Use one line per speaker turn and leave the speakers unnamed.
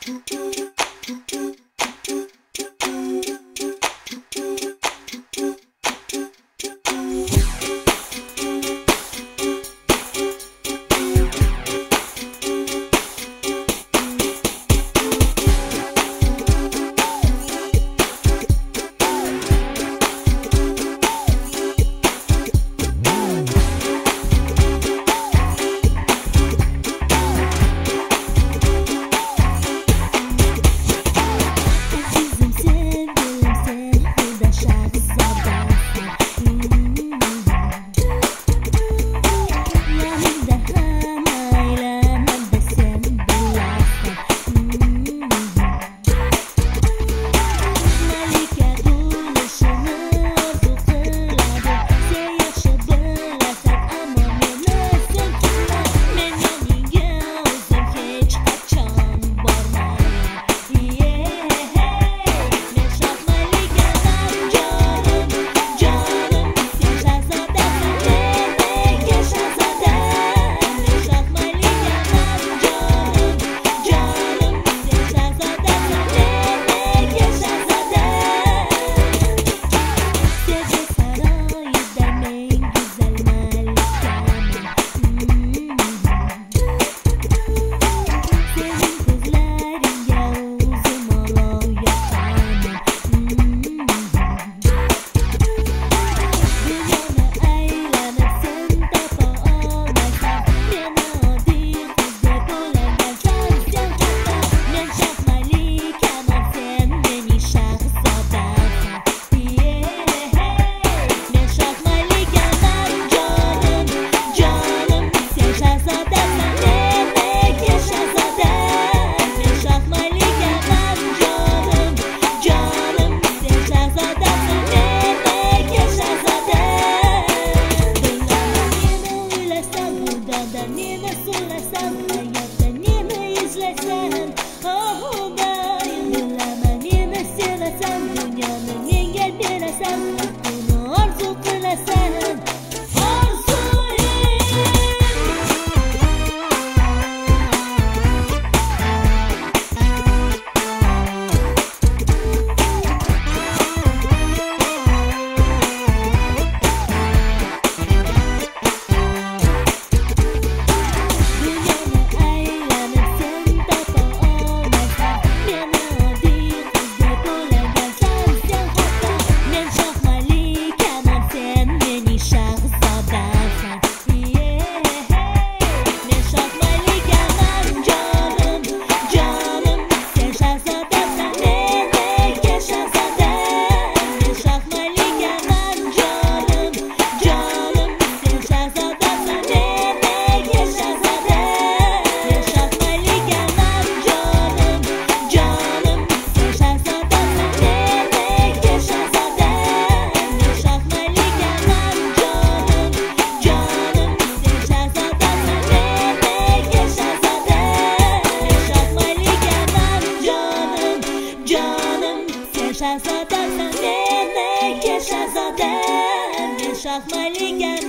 do do do. sunshine. ملیک من جا